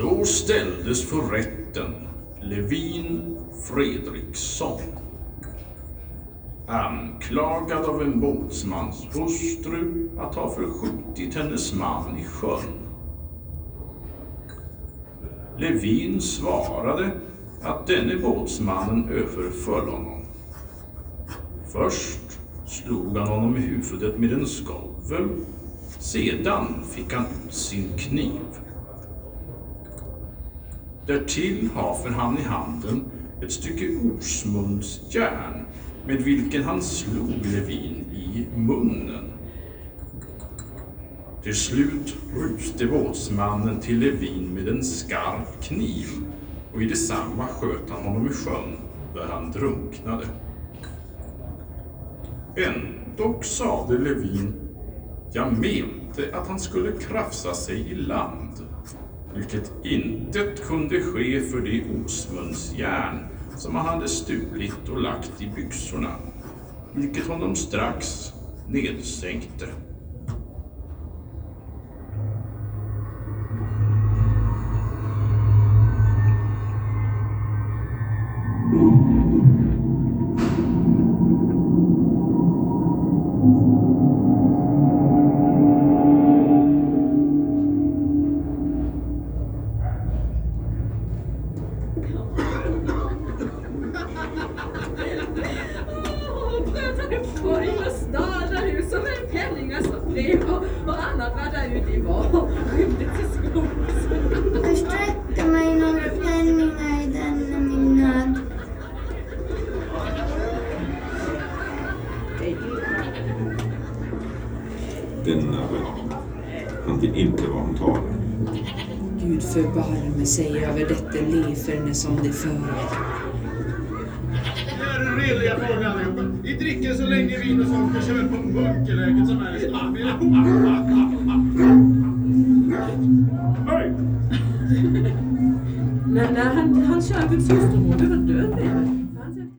Då ställdes för rätten Levin Fredriksson. Anklagad av en båtsmans hustru att ha förskjutit hennes man i sjön. Levin svarade att denne båtsmannen överföll honom. Först slog han honom i huvudet med en skovel. Sedan fick han ut sin kniv. Därtill haver han i handen ett stycke osmundsjärn med vilken han slog Levin i munnen. Till slut ruste båtsmannen till Levin med en skarp kniv och i detsamma sköt han honom i sjön där han drunknade. Ändock sade Levin, jag mente att han skulle krafsa sig i land, vilket intet kunde ske för det osmundsjärn som han hade stulit och lagt i byxorna, vilket honom strax nedsänkte. Bröt brev och, vad där ute var. Rymde till skogs. Jag sträckte mig några penningar i denna min nöd. Denna vän. Han vet inte vad hon talar. Gud förbarme sig över detta leverne som det för. Det är redliga. Vi dricker så länge vin och socker kör på bunkerläget som är i stan. Hej! Nej, nej, han, han kör Guds hustru var död med